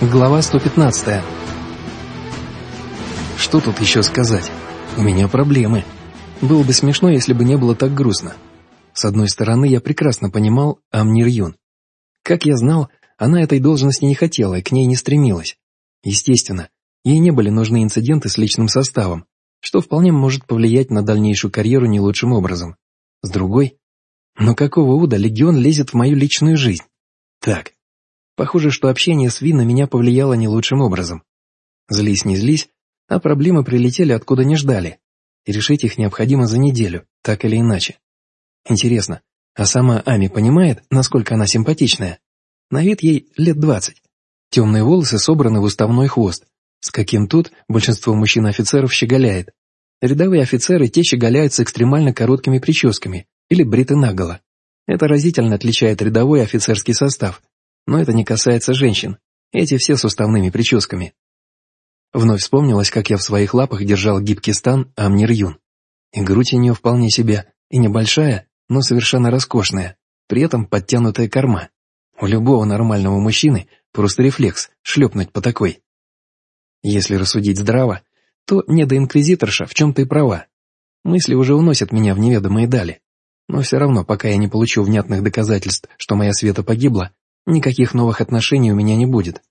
Глава 115. Что тут еще сказать? У меня проблемы. Было бы смешно, если бы не было так грустно. С одной стороны, я прекрасно понимал Амнир Юн. Как я знал, она этой должности не хотела и к ней не стремилась. Естественно, ей не были нужны инциденты с личным составом, что вполне может повлиять на дальнейшую карьеру не лучшим образом. С другой, но какого уда легион лезет в мою личную жизнь? Так, похоже, что общение с Ви на меня повлияло не лучшим образом. Злись не злись, а проблемы прилетели откуда не ждали, и решить их необходимо за неделю, так или иначе. Интересно, а сама Ами понимает, насколько она симпатичная? На вид ей лет двадцать. Темные волосы собраны в уставной хвост, с каким тут большинство мужчин-офицеров щеголяет. Рядовые офицеры те щеголяют с экстремально короткими прическами или бриты наголо. Это разительно отличает рядовой офицерский состав, но это не касается женщин, эти все с уставными прическами. Вновь вспомнилось, как я в своих лапах держал гибкий стан Амнир Юн. И грудь у нее вполне себе, и небольшая, но совершенно роскошная, при этом подтянутая корма. У любого нормального мужчины просто рефлекс шлепнуть по такой. Если рассудить здраво, то недоинквизиторша в чем-то и права. Мысли уже уносят меня в неведомые дали. Но все равно, пока я не получу внятных доказательств, что моя Света погибла, никаких новых отношений у меня не будет.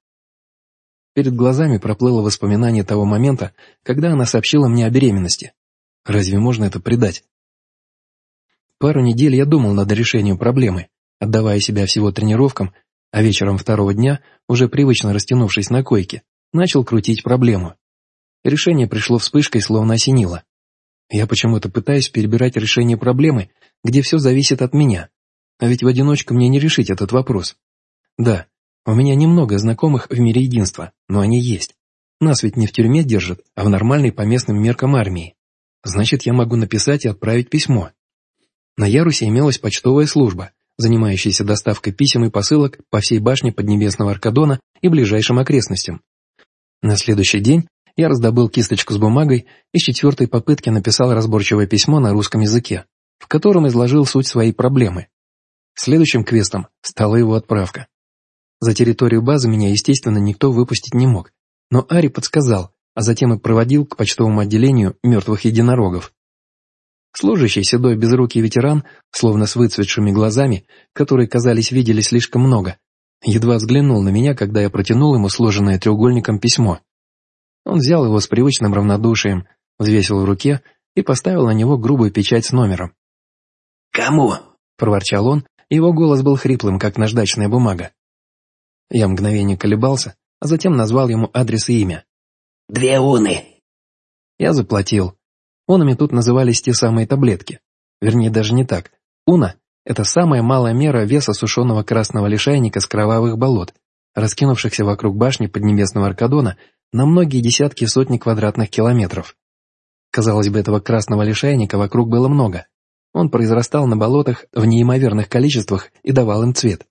Перед глазами проплыло воспоминание того момента, когда она сообщила мне о беременности. Разве можно это предать? Пару недель я думал над решением проблемы, отдавая себя всего тренировкам, а вечером второго дня, уже привычно растянувшись на койке, начал крутить проблему. Решение пришло вспышкой, словно осенило. Я почему-то пытаюсь перебирать решение проблемы, где все зависит от меня. А ведь в одиночку мне не решить этот вопрос. Да, у меня немного знакомых в мире единства, но они есть. Нас ведь не в тюрьме держат, а в нормальной по местным меркам армии. Значит, я могу написать и отправить письмо. На ярусе имелась почтовая служба, занимающаяся доставкой писем и посылок по всей башне Поднебесного Аркадона и ближайшим окрестностям. На следующий день я раздобыл кисточку с бумагой и с четвертой попытки написал разборчивое письмо на русском языке, в котором изложил суть своей проблемы. Следующим квестом стала его отправка. За территорию базы меня, естественно, никто выпустить не мог, но Ари подсказал, а затем и проводил к почтовому отделению мертвых единорогов. Служащий седой безрукий ветеран, словно с выцветшими глазами, которые, казались, видели слишком много, едва взглянул на меня, когда я протянул ему сложенное треугольником письмо. Он взял его с привычным равнодушием, взвесил в руке и поставил на него грубую печать с номером. «Кому?» — проворчал он, его голос был хриплым, как наждачная бумага. Я мгновение колебался, а затем назвал ему адрес и имя. «Две уны». Я заплатил. Унами тут назывались те самые таблетки. Вернее, даже не так. Уна — это самая малая мера веса сушеного красного лишайника с кровавых болот, раскинувшихся вокруг башни Поднебесного Аркадона на многие десятки сотни квадратных километров. Казалось бы, этого красного лишайника вокруг было много. Он произрастал на болотах в неимоверных количествах и давал им цвет.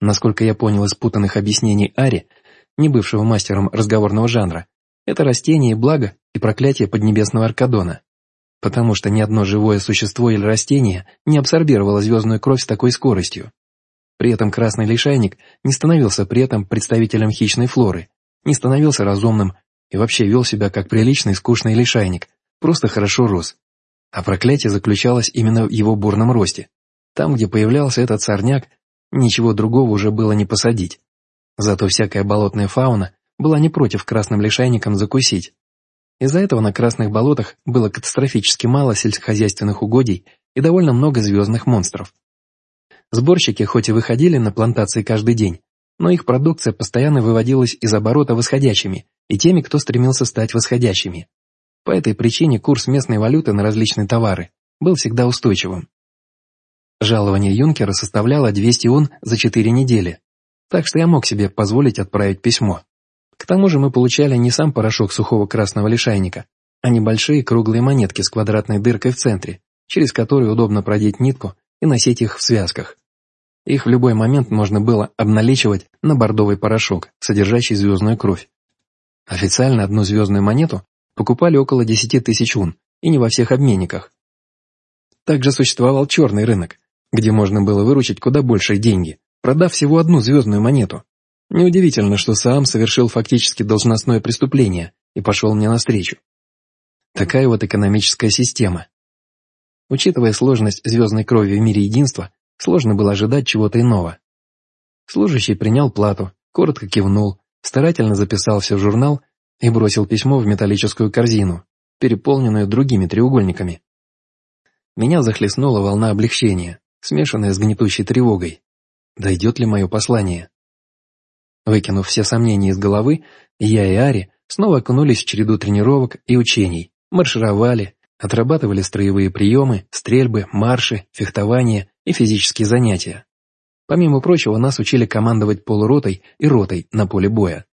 Насколько я понял из путанных объяснений Ари, не бывшего мастером разговорного жанра, это растение благо, и проклятие Поднебесного Аркадона. Потому что ни одно живое существо или растение не абсорбировало звездную кровь с такой скоростью. При этом красный лишайник не становился при этом представителем хищной флоры, не становился разумным и вообще вел себя как приличный скучный лишайник, просто хорошо рос. А проклятие заключалось именно в его бурном росте. Там, где появлялся этот сорняк, ничего другого уже было не посадить. Зато всякая болотная фауна была не против красным лишайникам закусить. Из-за этого на красных болотах было катастрофически мало сельскохозяйственных угодий и довольно много звездных монстров. Сборщики хоть и выходили на плантации каждый день, но их продукция постоянно выводилась из оборота восходящими и теми, кто стремился стать восходящими. По этой причине курс местной валюты на различные товары был всегда устойчивым. Жалование юнкера составляло 200 ун за 4 недели, так что я мог себе позволить отправить письмо. К тому же мы получали не сам порошок сухого красного лишайника, а небольшие круглые монетки с квадратной дыркой в центре, через которую удобно продеть нитку и носить их в связках. Их в любой момент можно было обналичивать на бордовый порошок, содержащий звездную кровь. Официально одну звездную монету покупали около 10 тысяч ун, и не во всех обменниках. Также существовал черный рынок, где можно было выручить куда большие деньги, продав всего одну звездную монету. Неудивительно, что сам совершил фактически должностное преступление и пошел мне навстречу. Такая вот экономическая система. Учитывая сложность звездной крови в мире единства, сложно было ожидать чего-то иного. Служащий принял плату, коротко кивнул, старательно записал все в журнал и бросил письмо в металлическую корзину, переполненную другими треугольниками. Меня захлестнула волна облегчения, смешанная с гнетущей тревогой. Дойдет ли мое послание? Выкинув все сомнения из головы, я и Ари снова окунулись в череду тренировок и учений, маршировали, отрабатывали строевые приемы, стрельбы, марши, фехтование и физические занятия. Помимо прочего, нас учили командовать полуротой и ротой на поле боя.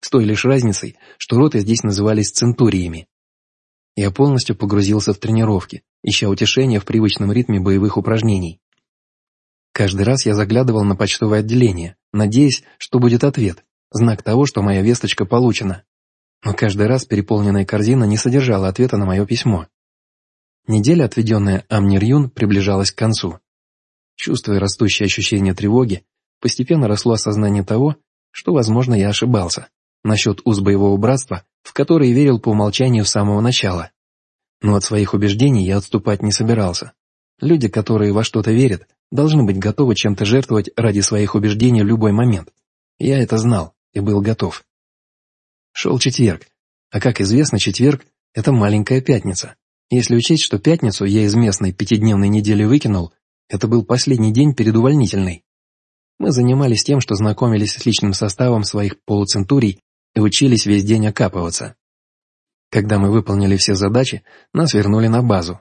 С той лишь разницей, что роты здесь назывались центуриями. Я полностью погрузился в тренировки, ища утешения в привычном ритме боевых упражнений. Каждый раз я заглядывал на почтовое отделение, надеясь, что будет ответ, знак того, что моя весточка получена. Но каждый раз переполненная корзина не содержала ответа на мое письмо. Неделя, отведенная Амнир приближалась к концу. Чувствуя растущее ощущение тревоги, постепенно росло осознание того, что, возможно, я ошибался насчет уз боевого братства, в которые верил по умолчанию с самого начала. Но от своих убеждений я отступать не собирался. Люди, которые во что-то верят, должны быть готовы чем-то жертвовать ради своих убеждений в любой момент. Я это знал и был готов. Шел четверг, а как известно, четверг – это маленькая пятница. Если учесть, что пятницу я из местной пятидневной недели выкинул, это был последний день перед увольнительной. Мы занимались тем, что знакомились с личным составом своих полуцентурий и учились весь день окапываться. Когда мы выполнили все задачи, нас вернули на базу.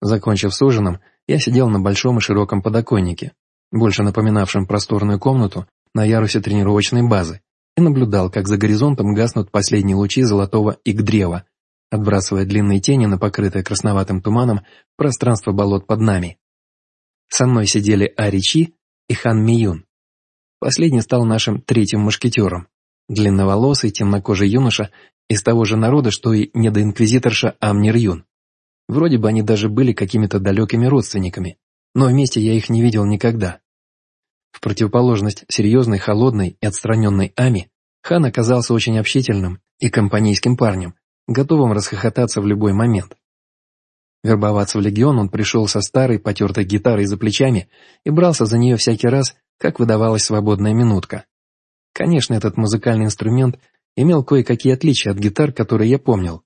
Закончив с ужином, я сидел на большом и широком подоконнике, больше напоминавшем просторную комнату на ярусе тренировочной базы, и наблюдал, как за горизонтом гаснут последние лучи золотого ик-древа, отбрасывая длинные тени на покрытое красноватым туманом пространство болот под нами. Со мной сидели Аричи и Хан Миюн. Последний стал нашим третьим мушкетером, длинноволосый темнокожий юноша из того же народа, что и недоинквизиторша Амнир Юн. Вроде бы они даже были какими-то далекими родственниками, но вместе я их не видел никогда. В противоположность серьезной, холодной и отстраненной Ами, Хан оказался очень общительным и компанейским парнем, готовым расхохотаться в любой момент. Вербоваться в легион он пришел со старой потертой гитарой за плечами и брался за нее всякий раз, как выдавалась свободная минутка. Конечно, этот музыкальный инструмент имел кое-какие отличия от гитар, которые я помнил,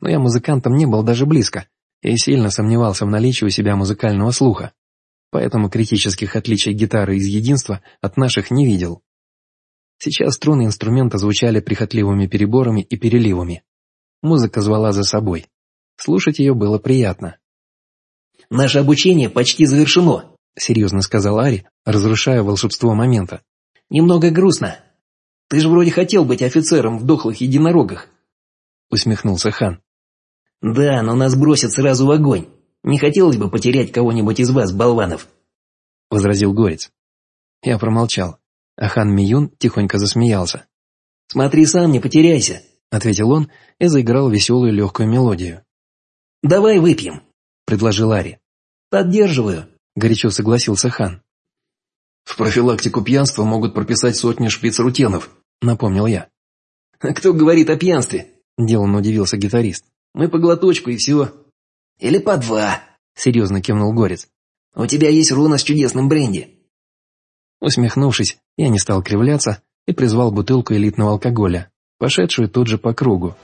но я музыкантом не был даже близко и сильно сомневался в наличии у себя музыкального слуха, поэтому критических отличий гитары из единства от наших не видел. Сейчас струны инструмента звучали прихотливыми переборами и переливами. Музыка звала за собой. Слушать ее было приятно. «Наше обучение почти завершено», — серьезно сказал Ари, разрушая волшебство момента. «Немного грустно. Ты же вроде хотел быть офицером в дохлых единорогах», — усмехнулся хан. «Да, но нас бросят сразу в огонь. Не хотелось бы потерять кого-нибудь из вас, болванов», — возразил Горец. Я промолчал, а хан Миюн тихонько засмеялся. «Смотри сам, не потеряйся», — ответил он и заиграл веселую легкую мелодию. «Давай выпьем», — предложил Ари. «Поддерживаю», — горячо согласился хан. «В профилактику пьянства могут прописать сотни шприц-рутенов», — напомнил я. «Кто говорит о пьянстве?» — деланно удивился гитарист. «Мы по глоточку и все». «Или по два», — серьезно кивнул Горец. «У тебя есть руна с чудесным бренди». Усмехнувшись, я не стал кривляться и призвал бутылку элитного алкоголя, пошедшую тут же по кругу,